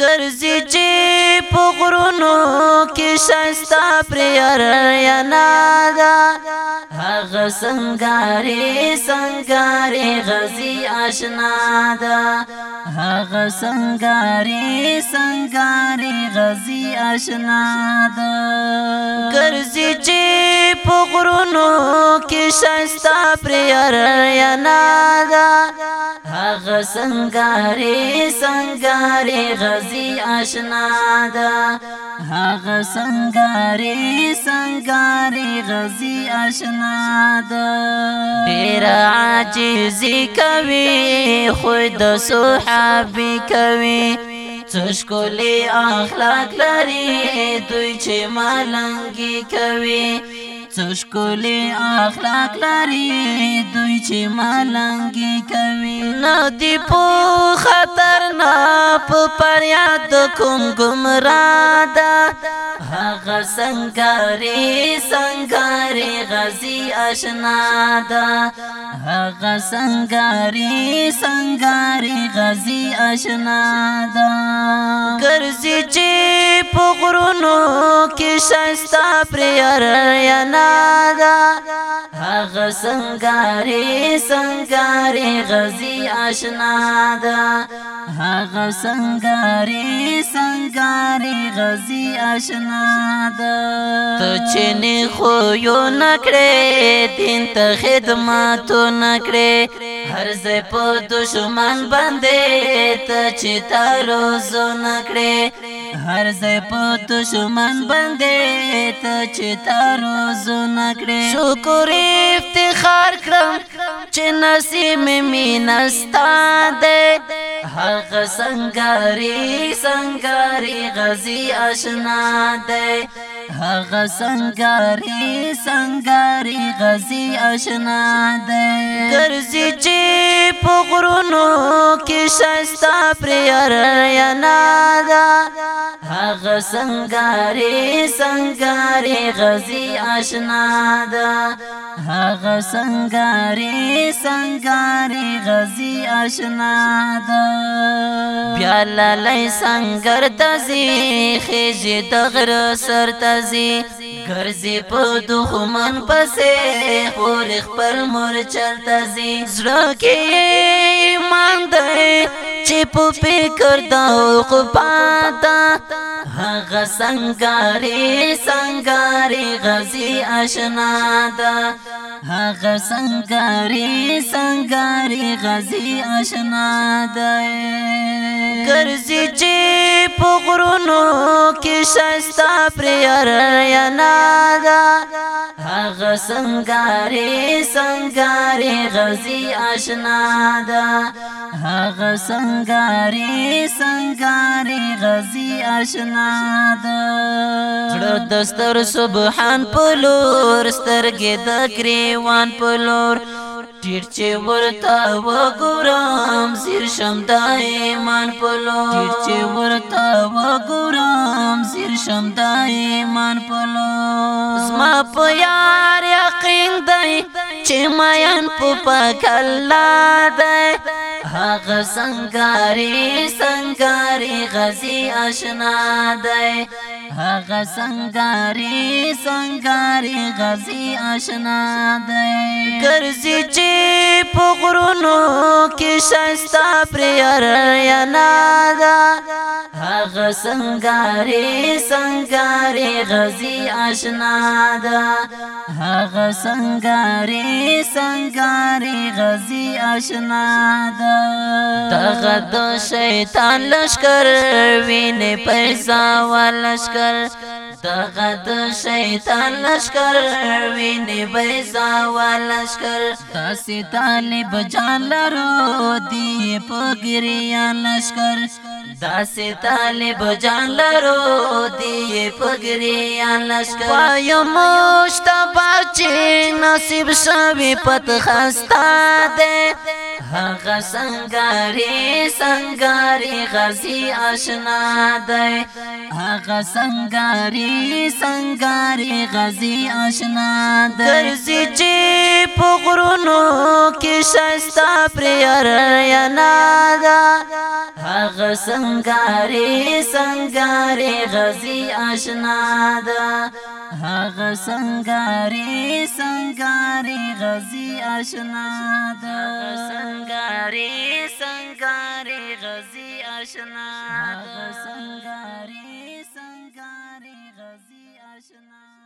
ګرځي چې په غرونو کې شاستا پریار یا نادا هغه سنگاري سنگاري غزي آشنا دا هغه سنگاري سنگاري غزي آشنا دا ګرځي چې پغرونو کې شستا پریار یا نادا هغه سنگاري سنگاري غزي آشنا دا هغه سنگاري سنگاري غزي آشنا دا ډیر عاجزي کوي خود صحابي کوي تشکلی اخلاق لري دوی چې ملنګي کوي څه ښکلي اخلاق لري دوی چې ملنګي کوي نه دی په خطر نه په پریاد کوم ګمرا ده هغه سنگاري سنگاري غزي اشنا ده هغه سنگاري سنگاري غزي اشنا ده ګرځي چې په غرونو کې شاستا پر یار یا نه یادا هغه سنگاري سنگاري غزي آشنا دا هغه سنگاري سنگاري غزي آشنا دا ته چنه خو یو نکړې دین ته خدمت نکړې هر ځای په دشمن باندې ته چې تاروزو نکړې هر ځای په دشمن باندې ته چې تارو زونه کړې شکر افتخار کړم چې نصیب مې نستا ده هغه سنگاري سنگاري غزي آشنا ده هغه سنگاري سنگاري غزي آشنا ده ګرځي چې کې شستا پریر ینا دا هغه سنگاري سنگاري غزي آشنا دا هغه سنگاري سنگاري غزي آشنا دا بیا لای سنگر تزي خېږي د غر سر تزي ګرځي په دښمن پسې خور خپل مور چل تزي زړه کې چې په فکر د عقباتا هغه سنگاري سنگاري غزي آشنا دا هغه سنگاري سنگاري غزي آشنا دا ګرځي چې په غرونو کې شاستا پريار یا نادا هغه سنگاري سنگاري غزي آشنا دا هغه سنگاري سنگاري غزي آشنا د زړه دستر سبحان پلور سترګې د کریوان پلور ډیر چې ورته وګورم زیر شم د ایمان پلور ډیر چې ورته وګورم زیر شم د ایمان پلور زما په یار یقین دی چې میان په پکلا ده هغه څنګه ری څنګه ری غزي آشنا ده هغه سنگاري سنگاري غزي آشنا دی ګرځي چې په غرونو کې شستا پرير یا نادا هغه سنگاري سنگاري غزي آشنا دا هغه سنگاري سنگاري غزي آشنا دا هغه د شیطان لشکر وینې پیسا ولشکر دغه د شیطان لشکر وینې پیسا ولشکر تاسې طالب جان لرو دی په ګریان لشکر داسې طالب جان لرو دی پګریان لشکر وایو مشتبه چې نصیب شوی پت خستا ده هغه سنگاري سنگاري غزي آشنا دی هغه سنگاري سنگاري غزي آشنا دی درځي چې په غرونو کې شستا پرير یا نادا هغه سنگاري سنگاري غزي آشنا دی هغه سنگاري سنگاري غزي آشنا د سنگاري سنگاري غزي آشنا د سنگاري سنگاري غزي آشنا